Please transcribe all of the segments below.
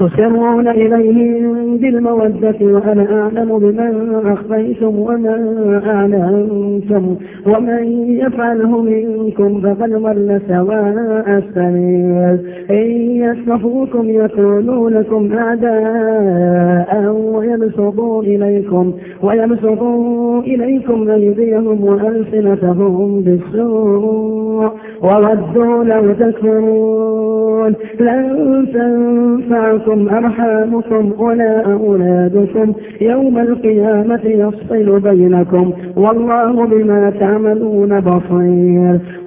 تسرون إليهم بالمودة وأنا أعلم بما أخفيتم وما أعلنتم ومن يفعله منكم فقد ضل سواء السبيل. إن يصفوكم يكونوا لكم أعداء ويبسطوا إليكم ويبسطوا إليكم أيديهم وألسنتهم بالسوء. وودوا لو تكفرون لن تنفعكم أرحامكم ولا أولادكم يوم القيامة يفصل بينكم والله بما تعملون بصير.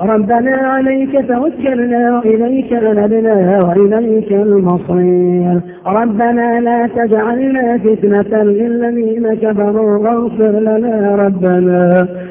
ربنا عليك توكلنا وإليك أنبنا وإليك المصير. ربنا لا تجعلنا فتنة للذين كفروا واغفر لنا ربنا.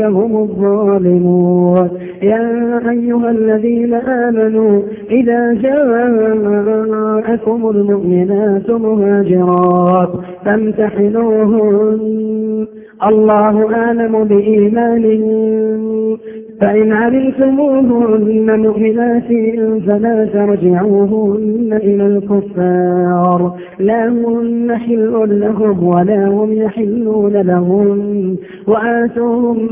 هم الظالمون يا أيها الذين آمنوا إذا جاءكم المؤمنات مهاجرات فامتحنوهن الله أعلم بإيمانهم فإن علمتموهن مؤمنات فلا ترجعوهن إلى الكفار لا هن حل لهم ولا هم يحلون لهم وآتوهم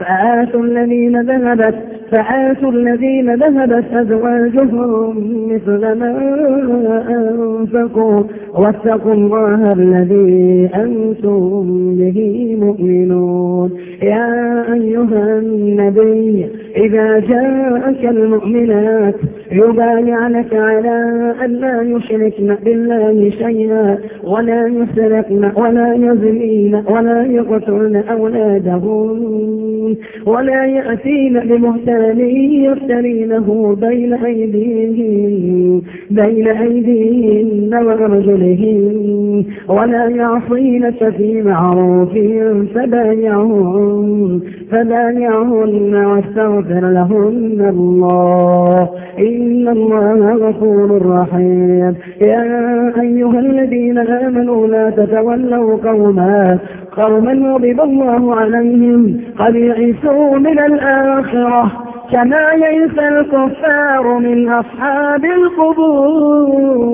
فآتوا الذين ذهبت فآتوا الذين ذهبت أزواجهم مثل ما أنفقوا. واتقوا الله الذي أنتم به مؤمنون. يا أيها النبي إذا جاءك المؤمنات يبايعنك على أن لا يشركن بالله شيئا ولا يسرقن ولا يزنين ولا يقتلن أولادهن ولا يأتين بمهتان يفترينه بين أيديهن بين أيديهن وأرجلهن ولا يعصينك في معروف فبايعهن فبايعهن واستغفر لهن الله. إن الله غفور رحيم. يا أيها الذين آمنوا لا تتولوا قوما قوما غضب الله عليهم قد يئسوا من الآخرة. كما يئس الكفار من أصحاب القبور.